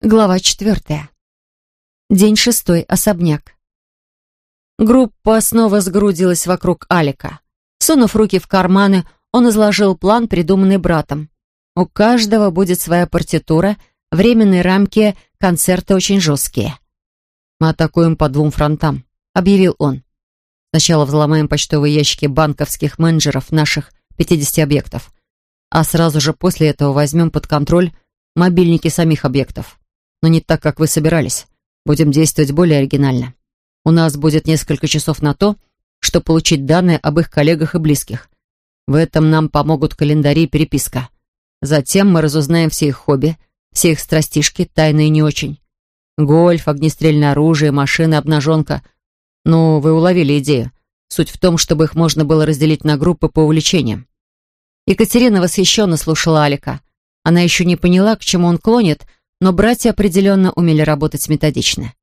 Глава четвертая. День шестой. Особняк. Группа снова сгрудилась вокруг Алика. Сунув руки в карманы, он изложил план, придуманный братом. У каждого будет своя партитура, временные рамки, концерты очень жесткие. «Мы атакуем по двум фронтам», — объявил он. «Сначала взломаем почтовые ящики банковских менеджеров наших 50 объектов, а сразу же после этого возьмем под контроль мобильники самих объектов но не так, как вы собирались. Будем действовать более оригинально. У нас будет несколько часов на то, чтобы получить данные об их коллегах и близких. В этом нам помогут календари и переписка. Затем мы разузнаем все их хобби, все их страстишки, тайные не очень. Гольф, огнестрельное оружие, машины, обнаженка. Ну, вы уловили идею. Суть в том, чтобы их можно было разделить на группы по увлечениям. Екатерина восхищенно слушала Алика. Она еще не поняла, к чему он клонит, но братья определенно умели работать методично.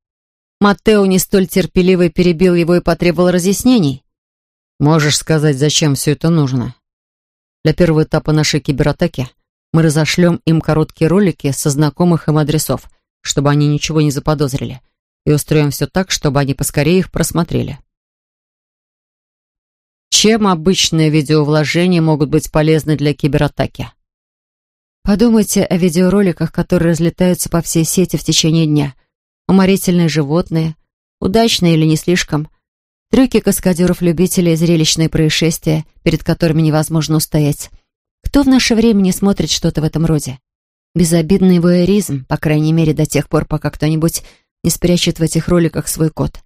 Маттео не столь терпеливый перебил его и потребовал разъяснений. «Можешь сказать, зачем все это нужно?» Для первого этапа нашей кибератаки мы разошлем им короткие ролики со знакомых им адресов, чтобы они ничего не заподозрили, и устроим все так, чтобы они поскорее их просмотрели. Чем обычные видеовложения могут быть полезны для кибератаки? Подумайте о видеороликах, которые разлетаются по всей сети в течение дня. Уморительные животные, удачные или не слишком. Трюки каскадеров-любителей, зрелищные происшествия, перед которыми невозможно устоять. Кто в наше время не смотрит что-то в этом роде? Безобидный воэризм, по крайней мере, до тех пор, пока кто-нибудь не спрячет в этих роликах свой код.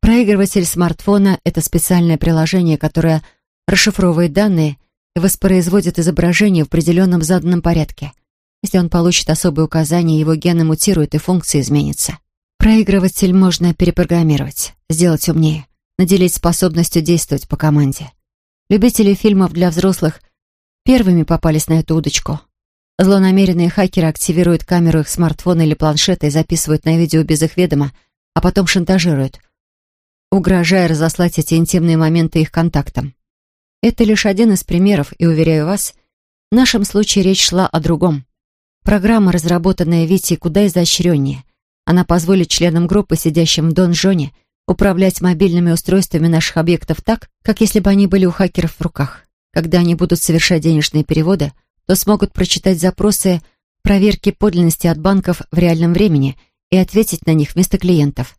Проигрыватель смартфона — это специальное приложение, которое расшифровывает данные воспроизводит изображение в определенном заданном порядке. Если он получит особые указания, его гены мутируют и функция изменится. Проигрыватель можно перепрограммировать, сделать умнее, наделить способностью действовать по команде. Любители фильмов для взрослых первыми попались на эту удочку. Злонамеренные хакеры активируют камеру их смартфона или планшета и записывают на видео без их ведома, а потом шантажируют, угрожая разослать эти интимные моменты их контактам. Это лишь один из примеров, и, уверяю вас, в нашем случае речь шла о другом. Программа, разработанная Витей, куда изощреннее. Она позволит членам группы, сидящим в донжоне, управлять мобильными устройствами наших объектов так, как если бы они были у хакеров в руках. Когда они будут совершать денежные переводы, то смогут прочитать запросы проверки подлинности от банков в реальном времени и ответить на них вместо клиентов.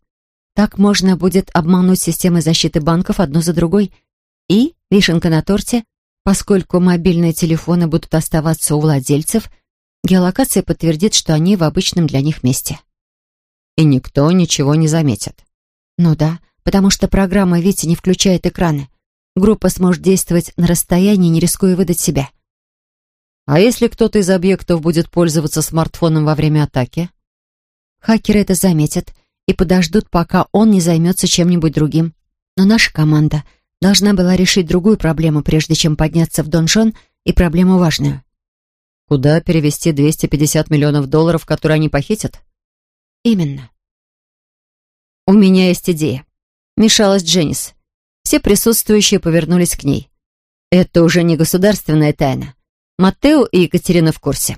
Так можно будет обмануть системы защиты банков одну за другой – и, вишенка на торте, поскольку мобильные телефоны будут оставаться у владельцев, геолокация подтвердит, что они в обычном для них месте. И никто ничего не заметит. Ну да, потому что программа Вити не включает экраны. Группа сможет действовать на расстоянии, не рискуя выдать себя. А если кто-то из объектов будет пользоваться смартфоном во время атаки? Хакеры это заметят и подождут, пока он не займется чем-нибудь другим. Но наша команда — должна была решить другую проблему, прежде чем подняться в донжон, и проблему важную. Куда перевести 250 миллионов долларов, которые они похитят? Именно. У меня есть идея. Мешалась Дженнис. Все присутствующие повернулись к ней. Это уже не государственная тайна. Маттео и Екатерина в курсе.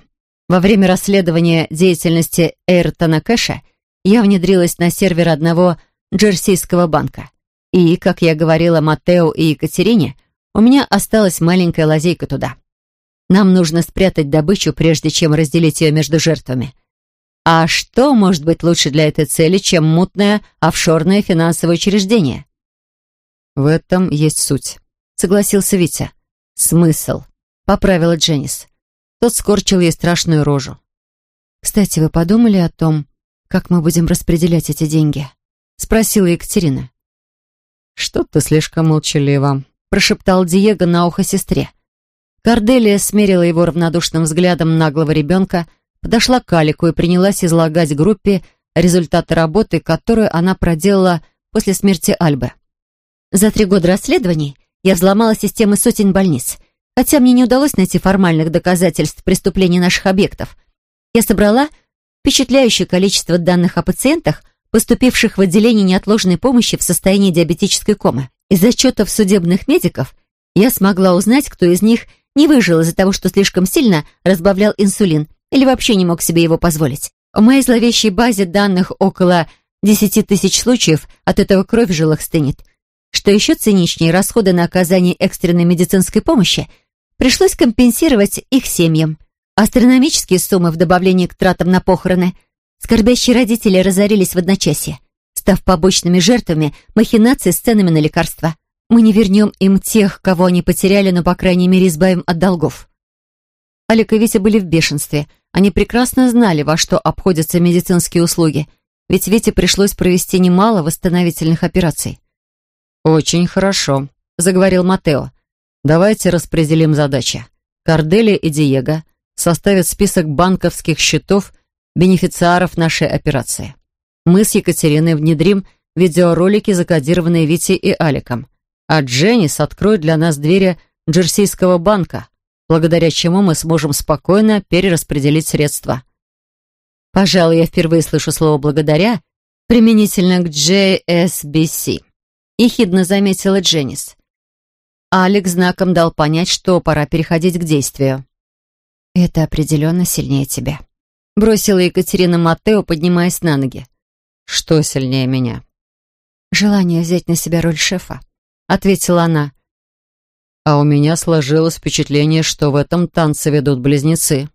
Во время расследования деятельности Эйртона Кэша я внедрилась на сервер одного джерсийского банка. И, как я говорила Матео и Екатерине, у меня осталась маленькая лазейка туда. Нам нужно спрятать добычу, прежде чем разделить ее между жертвами. А что может быть лучше для этой цели, чем мутное офшорное финансовое учреждение? В этом есть суть, согласился Витя. Смысл, поправила Дженнис. Тот скорчил ей страшную рожу. «Кстати, вы подумали о том, как мы будем распределять эти деньги?» — спросила Екатерина. «Что-то слишком молчаливо», — прошептал Диего на ухо сестре. Корделия смерила его равнодушным взглядом наглого ребенка, подошла к Алику и принялась излагать группе результаты работы, которую она проделала после смерти Альбы. «За три года расследований я взломала системы сотен больниц, хотя мне не удалось найти формальных доказательств преступлений наших объектов. Я собрала впечатляющее количество данных о пациентах, поступивших в отделение неотложной помощи в состоянии диабетической комы. Из отчетов судебных медиков я смогла узнать, кто из них не выжил из-за того, что слишком сильно разбавлял инсулин или вообще не мог себе его позволить. В моей зловещей базе данных около десяти тысяч случаев от этого кровь в жилах стынет. Что еще циничнее, расходы на оказание экстренной медицинской помощи пришлось компенсировать их семьям. Астрономические суммы в добавлении к тратам на похороны. Скорбящие родители разорились в одночасье, став побочными жертвами махинаций с ценами на лекарства. Мы не вернем им тех, кого они потеряли, но, по крайней мере, избавим от долгов. Алик и Витя были в бешенстве. Они прекрасно знали, во что обходятся медицинские услуги, ведь Вите пришлось провести немало восстановительных операций. «Очень хорошо», — заговорил Матео. «Давайте распределим задачи. Корделия и Диего составят список банковских счетов бенефициаров нашей операции. Мы с Екатериной внедрим видеоролики, закодированные Витей и Аликом, а Дженнис откроет для нас двери Джерсийского банка, благодаря чему мы сможем спокойно перераспределить средства. Пожалуй, я впервые слышу слово «благодаря» применительно к JSBC. Ехидно заметила Дженнис. Алекс знаком дал понять, что пора переходить к действию. «Это определенно сильнее тебя», — бросила Екатерина Матео, поднимаясь на ноги. «Что сильнее меня?» «Желание взять на себя роль шефа», — ответила она. А у меня сложилось впечатление, что в этом танце ведут близнецы.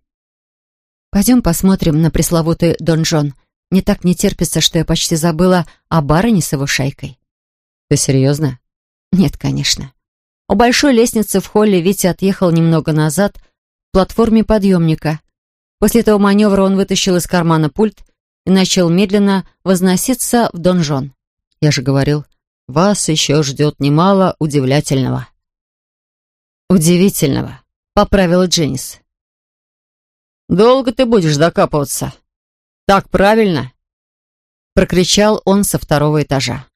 «Пойдем посмотрим на пресловутый донжон. Не так не терпится, что я почти забыла о барыне с его шайкой». «Ты серьезно?» «Нет, конечно». У большой лестницы в холле Витя отъехал немного назад к платформе подъемника. После этого маневра он вытащил из кармана пульт и начал медленно возноситься в донжон. «Я же говорил, вас еще ждет немало удивлятельного». «Удивительного», — поправила Дженнис. «Долго ты будешь докапываться?» «Так правильно?» — прокричал он со второго этажа.